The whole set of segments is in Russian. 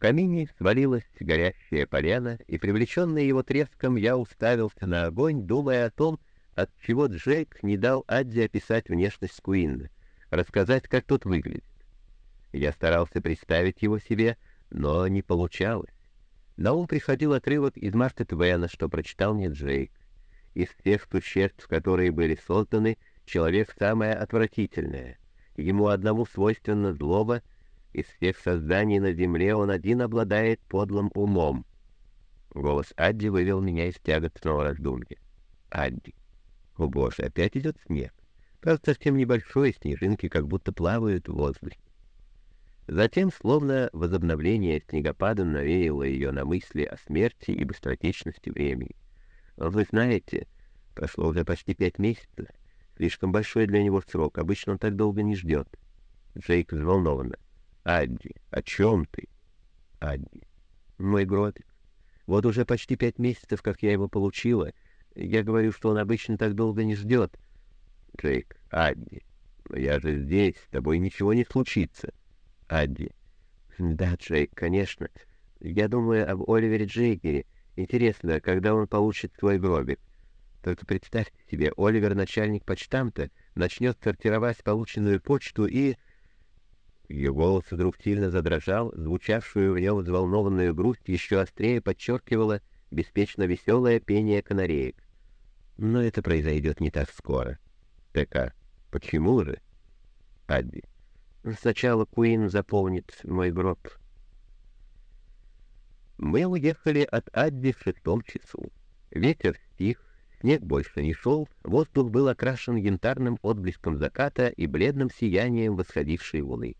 камине свалилась горящая полена, и, привлеченный его треском, я уставился на огонь, думая о том, от чего Джейк не дал Адди описать внешность Куинна, рассказать, как тот выглядит. Я старался представить его себе, но не получалось. На ум приходил отрывок из Марта Твена, что прочитал мне Джейк. Из всех существ, которые были созданы, человек самое отвратительное. Ему одному свойственно злоба, из всех созданий на земле он один обладает подлым умом. Голос Адди вывел меня из тягостного раздумья. Адди. О боже, опять идет снег. Правда, совсем небольшой, снежинки как будто плавают в воздухе. Затем, словно возобновление снегопада навеяло ее на мысли о смерти и быстротечности времени. Вы знаете, прошло уже почти пять месяцев. Слишком большой для него срок, обычно он так долго не ждет. Джейк взволнованно. Адди, о чем ты? Адди. Мой гробик. Вот уже почти пять месяцев, как я его получила. Я говорю, что он обычно так долго не ждет. Джейк, Адди, но я же здесь, с тобой ничего не случится. Адди. Да, Джейк, конечно. Я думаю об Оливере Джейкере. Интересно, когда он получит свой гробик? Только представьте себе, Оливер, начальник почтамта, начнет сортировать полученную почту и... Ее голос вдруг сильно задрожал, звучавшую в нем взволнованную грусть еще острее подчеркивала беспечно веселое пение канареек. Но это произойдет не так скоро. ТК. Почему же? Адди. Сначала Куин заполнит мой гроб. Мы уехали от Адди в шестом часу. Ветер стих, снег больше не шел, воздух был окрашен янтарным отблеском заката и бледным сиянием восходившей луны.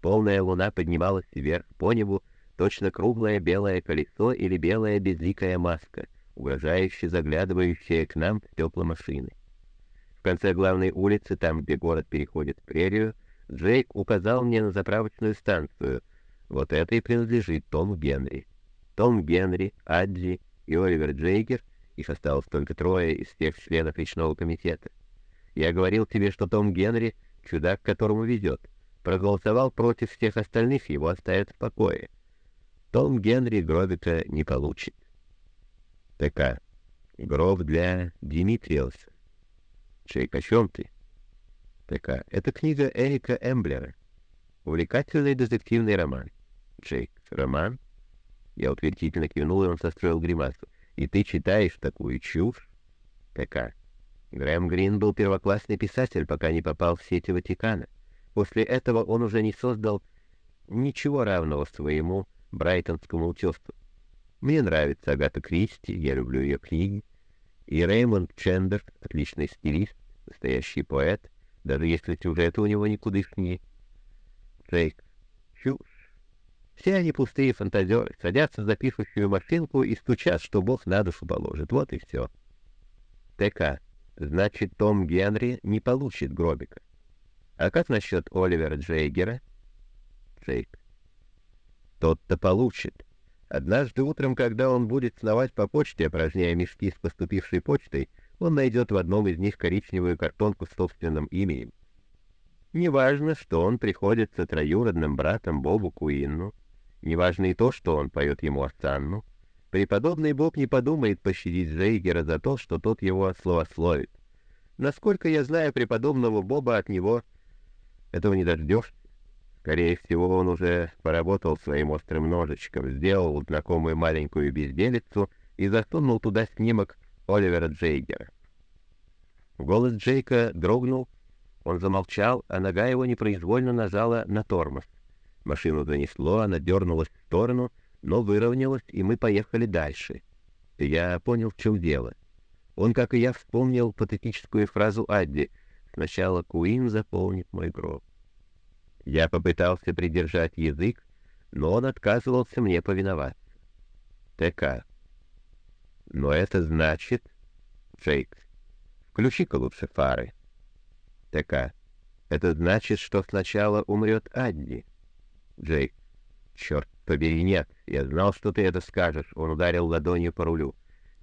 Полная луна поднималась вверх по небу, точно круглое белое колесо или белая безликая маска, угрожающе заглядывающая к нам в стекла машины. В конце главной улицы, там, где город переходит в прерию, Джейк указал мне на заправочную станцию. Вот это и принадлежит Тому Генри. Том Генри, Адди и Оливер Джейкер, их осталось только трое из всех членов личного комитета. Я говорил тебе, что Том Генри — чудак, которому везет проголосовал против всех остальных, его оставят в покое. Том Генри гробика не получит. ТК. Гроб для Димитриуса. Джейк, о чем ты? ТК. Это книга Эрика Эмблера. Увлекательный детективный роман. Джейк. Роман? Я утвердительно кивнул, и он состроил гримасу. И ты читаешь такую чушь? ТК. Грэм Грин был первоклассный писатель, пока не попал в сети Ватикана. После этого он уже не создал ничего равного своему брайтонскому утесу. Мне нравится Агата Кристи, я люблю ее книги. И Реймонд Чендер — отличный стилист, настоящий поэт, даже если сюжеты у него никудышнее. Джейк, чушь. Все они пустые фантазеры, садятся за пишущую машинку и стучат, что Бог на душу положит. Вот и все. ТК. Значит, Том Генри не получит гробика. А как насчет Оливера Джейгера? Джейк. Тот-то получит. Однажды утром, когда он будет сновать по почте, опорожняя мешки с поступившей почтой, он найдет в одном из них коричневую картонку с собственным именем. Неважно, что он приходится троюродным братом Бобу Куинну, неважно и то, что он поет ему Асанну, преподобный Боб не подумает пощадить Джейгера за то, что тот его словословит. Насколько я знаю преподобного Боба от него этого не дождешься. Скорее всего, он уже поработал своим острым ножичком, сделал знакомую маленькую безделицу и засунул туда снимок Оливера Джейгера. Голос Джейка дрогнул, он замолчал, а нога его непроизвольно нажала на тормоз. Машину занесло, она дернулась в сторону, но выровнялась, и мы поехали дальше. Я понял, в чем дело. Он, как и я, вспомнил патетическую фразу Адди Сначала Куин заполнит мой гроб. Я попытался придержать язык, но он отказывался мне повиноваться. ТК. Но это значит... Джейк, включи-ка лучше фары. ТК. Это значит, что сначала умрет Адди. Джейк. Черт побери, нет. Я знал, что ты это скажешь. Он ударил ладонью по рулю.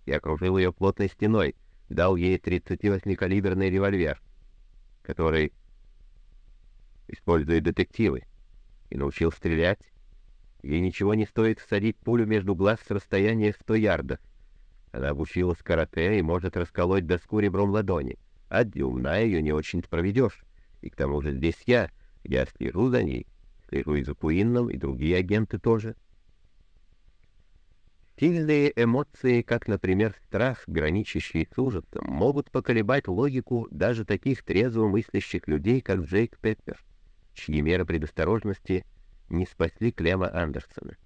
Я окружил ее плотной стеной, дал ей 38-калиберный револьвер который использует детективы, и научил стрелять. Ей ничего не стоит всадить пулю между глаз с расстояния 100 ярдов. Она обучилась карате и может расколоть доску ребром ладони. Адди умна, ее не очень проведешь. И к тому же здесь я, я слежу за ней. Слежу и за Куинном, и другие агенты тоже. Сильные эмоции, как, например, страх, граничащий с ужасом, могут поколебать логику даже таких трезво мыслящих людей, как Джейк Пеппер, чьи меры предосторожности не спасли Клема Андерсона.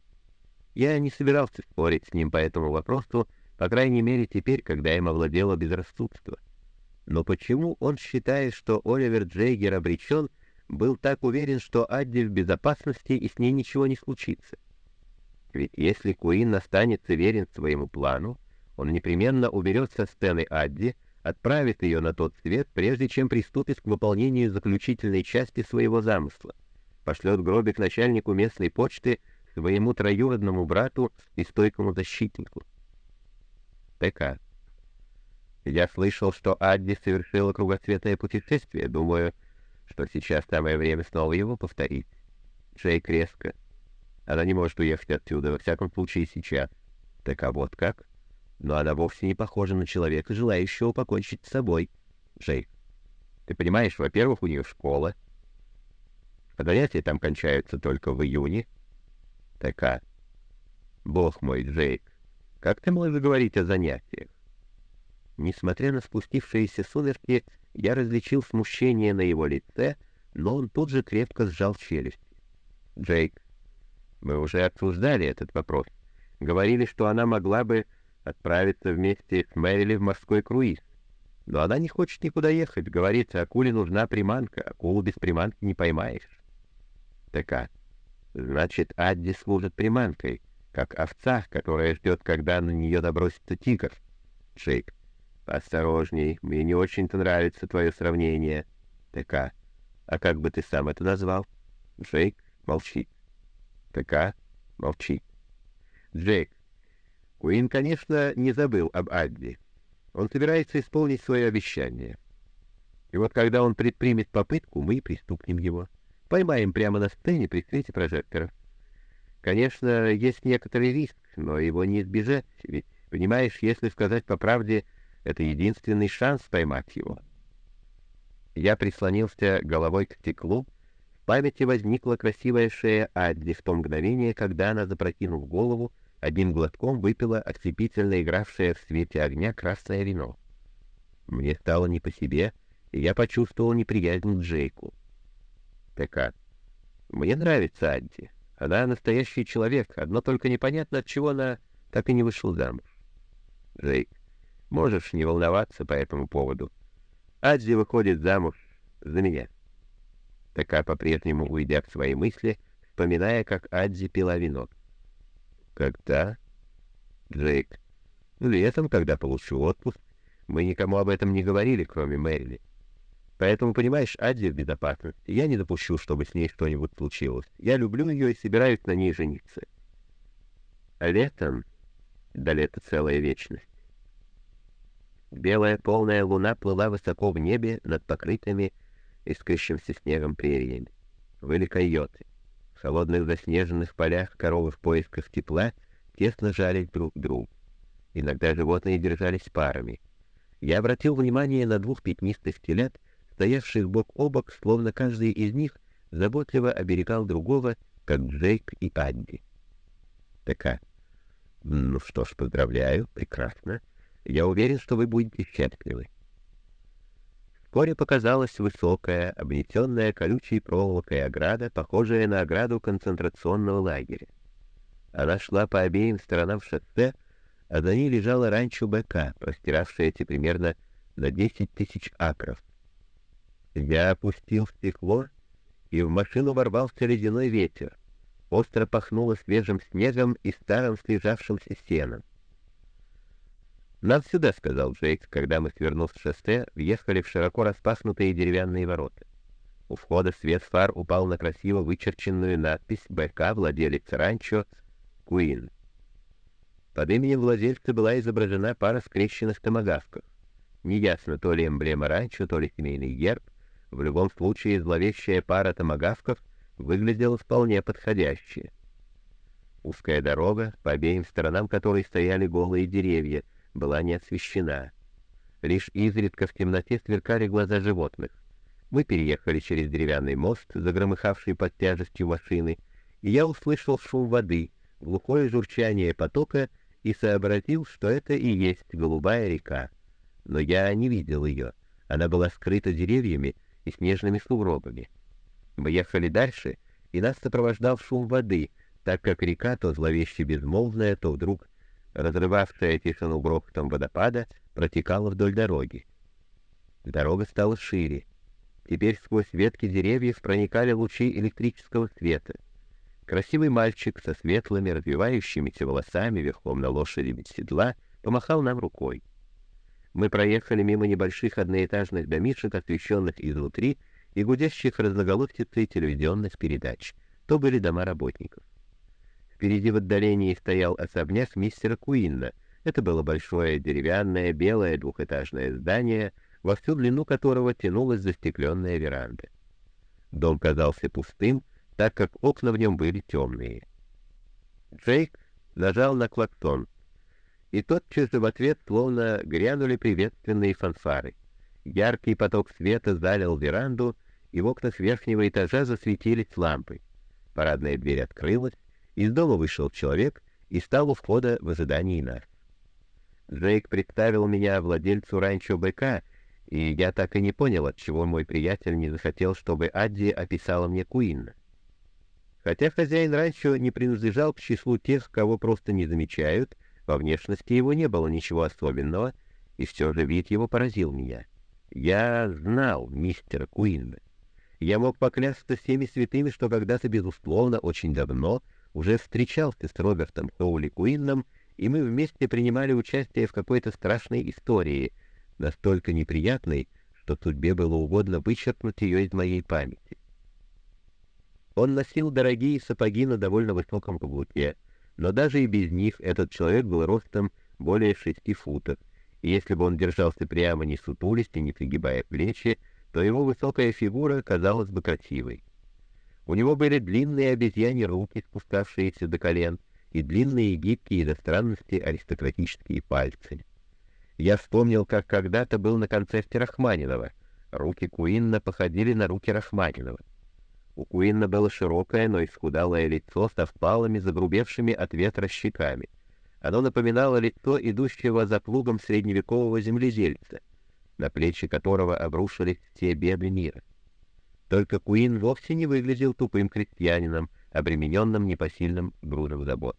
Я не собирался спорить с ним по этому вопросу, по крайней мере теперь, когда им овладело безрассудство. Но почему он считает, что Оливер Джейгер обречен, был так уверен, что Адди в безопасности и с ней ничего не случится? Ведь если Куин останется верен своему плану, он непременно уберет со сцены Адди, отправит ее на тот свет, прежде чем приступит к выполнению заключительной части своего замысла, пошлет гробик начальнику местной почты своему троюродному брату и стойкому защитнику. ТК. Я слышал, что Адди совершила кругосветное путешествие. Думаю, что сейчас самое время снова его повторить. Джейк резко. Она не может уехать отсюда, во всяком случае сейчас. Так а вот как? Но она вовсе не похожа на человека, желающего покончить с собой. Джейк, ты понимаешь, во-первых, у нее школа. Занятия там кончаются только в июне. Так а. Бог мой, Джейк, как ты можешь говорить о занятиях? Несмотря на спустившиеся сумерки, я различил смущение на его лице, но он тут же крепко сжал челюсть. «Джейк, мы уже обсуждали этот вопрос. Говорили, что она могла бы отправиться вместе с Мэрили в морской круиз. Но она не хочет никуда ехать. Говорится, акуле нужна приманка. Акулу без приманки не поймаешь. Так а, значит, Адди служит приманкой, как овца, которая ждет, когда на нее добросится тигр. Джейк, осторожней, мне не очень-то нравится твое сравнение. ТК, а как бы ты сам это назвал? Джейк молчит. ТК молчит. Джейк, Куин, конечно, не забыл об Адди. Он собирается исполнить свое обещание. И вот когда он предпримет попытку, мы приступнем его. Поймаем прямо на сцене при свете прожекторов. Конечно, есть некоторый риск, но его не избежать, ведь, понимаешь, если сказать по правде, это единственный шанс поймать его. Я прислонился головой к стеклу. Памяти возникла красивая шея Адди в то мгновение, когда она, запрокинув голову, одним глотком выпила ослепительно игравшее в свете огня красное вино. Мне стало не по себе, и я почувствовал неприязнь к Джейку. ТК. Мне нравится Адди. Она настоящий человек, одно только непонятно, от чего она так и не вышла замуж. Джейк. Можешь не волноваться по этому поводу. Адзи выходит замуж за меня. Така по-прежнему уйдя в свои мысли, вспоминая, как Адзи пила вино. Когда? Джейк. Летом, когда получу отпуск. Мы никому об этом не говорили, кроме Мэрили. Поэтому, понимаешь, Адзи в безопасности. Я не допущу, чтобы с ней что-нибудь случилось. Я люблю ее и собираюсь на ней жениться. А летом... Да лето целая вечность. Белая полная луна плыла высоко в небе над покрытыми искрящимся снегом прериями. Выли койоты. В холодных заснеженных полях коровы в поисках тепла тесно жались друг к другу. Иногда животные держались парами. Я обратил внимание на двух пятнистых телят, стоявших бок о бок, словно каждый из них заботливо оберегал другого, как Джейк и Адди. Така. Ну что ж, поздравляю, прекрасно. Я уверен, что вы будете счастливы. Вскоре показалась высокая, обнесенная колючей проволокой ограда, похожая на ограду концентрационного лагеря. Она шла по обеим сторонам шоссе, а за ней лежала ранчо БК, простиравшееся примерно на 10 тысяч акров. Я опустил стекло, и в машину ворвался ледяной ветер. Остро пахнуло свежим снегом и старым слежавшимся сеном. «Нам сюда», — сказал Джейк, когда мы, свернув с шоссе, въехали в широко распахнутые деревянные ворота. У входа свет фар упал на красиво вычерченную надпись «БК, владелец ранчо, Куин». Под именем владельца была изображена пара скрещенных томагавков. Неясно, то ли эмблема ранчо, то ли семейный герб. В любом случае, зловещая пара томагавков выглядела вполне подходящей. Узкая дорога, по обеим сторонам которой стояли голые деревья, была не освещена. Лишь изредка в темноте сверкали глаза животных. Мы переехали через деревянный мост, загромыхавший под тяжестью машины, и я услышал шум воды, глухое журчание потока и сообразил, что это и есть голубая река. Но я не видел ее. Она была скрыта деревьями и снежными сугробами. Мы ехали дальше, и нас сопровождал шум воды — так как река, то зловеще безмолвная, то вдруг, разрывавшая тишину грохотом водопада, протекала вдоль дороги. Дорога стала шире. Теперь сквозь ветки деревьев проникали лучи электрического света. Красивый мальчик со светлыми, развивающимися волосами верхом на лошади без седла помахал нам рукой. Мы проехали мимо небольших одноэтажных домишек, освещенных изнутри, и гудящих разноголосицей телевизионных передач. То были дома работников. Впереди в отдалении стоял особняк мистера Куинна. Это было большое деревянное белое двухэтажное здание, во всю длину которого тянулась застекленная веранда. Дом казался пустым, так как окна в нем были темные. Джейк нажал на клаксон, и тотчас же в ответ словно грянули приветственные фанфары. Яркий поток света залил веранду, и в окнах верхнего этажа засветились лампы. Парадная дверь открылась, из дома вышел человек и стал у входа в ожидании нас. Джейк представил меня владельцу ранчо БК, и я так и не понял, отчего мой приятель не захотел, чтобы Адди описала мне Куинна. Хотя хозяин ранчо не принадлежал к числу тех, кого просто не замечают, во внешности его не было ничего особенного, и все же вид его поразил меня. Я знал мистера Куинна. Я мог поклясться всеми святыми, что когда-то, безусловно, очень давно уже встречался с Робертом Хоули Куинном, и мы вместе принимали участие в какой-то страшной истории, настолько неприятной, что судьбе было угодно вычеркнуть ее из моей памяти. Он носил дорогие сапоги на довольно высоком каблуке, но даже и без них этот человек был ростом более шести футов, и если бы он держался прямо не сутулись и не пригибая плечи, то его высокая фигура казалась бы красивой. У него были длинные обезьяне руки, спускавшиеся до колен, и длинные гибкие до странности аристократические пальцы. Я вспомнил, как когда-то был на концерте Рахманинова. Руки Куинна походили на руки Рахманинова. У Куинна было широкое, но исхудалое лицо со впалыми, загрубевшими от ветра щеками. Оно напоминало лицо идущего за плугом средневекового земледельца, на плечи которого обрушились все беды мира. Только Куин вовсе не выглядел тупым крестьянином, обремененным непосильным грузом забот.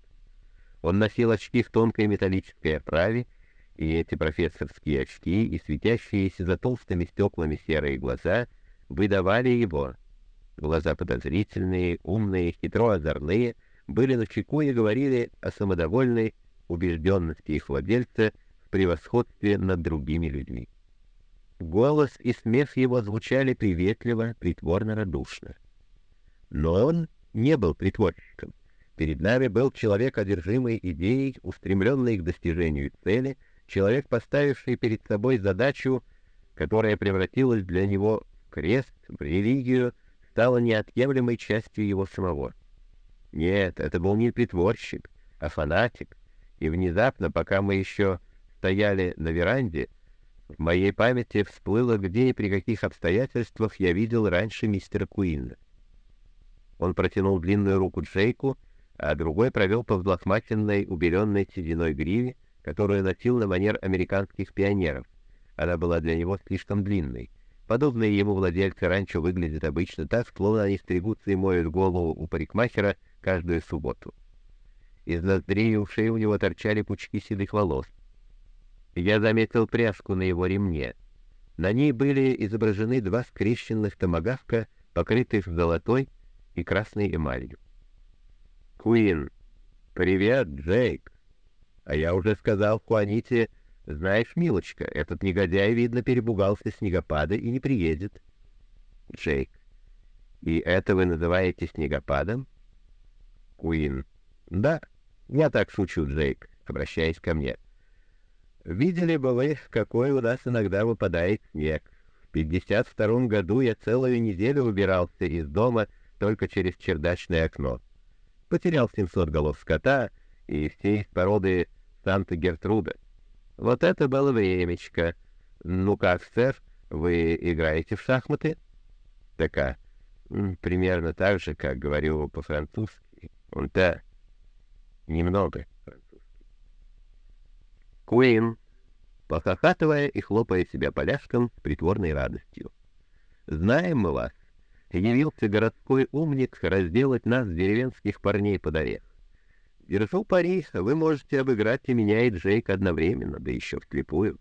Он носил очки в тонкой металлической оправе, и эти профессорские очки и светящиеся за толстыми стеклами серые глаза выдавали его. Глаза подозрительные, умные, хитро озорные, были на чеку и говорили о самодовольной убежденности их владельца в превосходстве над другими людьми. Голос и смех его звучали приветливо, притворно-радушно. Но он не был притворщиком. Перед нами был человек, одержимый идеей, устремленный к достижению цели, человек, поставивший перед собой задачу, которая превратилась для него в крест, в религию, стала неотъемлемой частью его самого. Нет, это был не притворщик, а фанатик, и внезапно, пока мы еще стояли на веранде, в моей памяти всплыло, где и при каких обстоятельствах я видел раньше мистера Куинна. Он протянул длинную руку Джейку, а другой провел по взлохмаченной, убеленной сединой гриве, которую носил на манер американских пионеров. Она была для него слишком длинной. Подобные ему владельцы ранчо выглядят обычно так, словно они стригутся и моют голову у парикмахера каждую субботу. Из ноздрей ушей у него торчали пучки седых волос. Я заметил пряжку на его ремне. На ней были изображены два скрещенных томагавка, покрытых золотой и красной эмалью. «Куин, привет, Джейк!» А я уже сказал Хуаните, знаешь, милочка, этот негодяй, видно, перебугался снегопада и не приедет. Джейк, и это вы называете снегопадом? Куин, да, я так шучу, Джейк, обращаясь ко мне. Видели бы вы, какой у нас иногда выпадает снег. В пятьдесят втором году я целую неделю убирался из дома только через чердачное окно. Потерял 700 голов скота и все из породы Санта-Гертруда. Вот это было времечко. Ну как, сэр, вы играете в шахматы? Така. Примерно так же, как говорю по-французски. Он-то немного. Куин, похохатывая и хлопая себя поляшком притворной радостью. Знаем мы вас. Явился городской умник разделать нас, деревенских парней, под орех. Держу пари, вы можете обыграть и меня, и Джейк одновременно, да еще вслепую.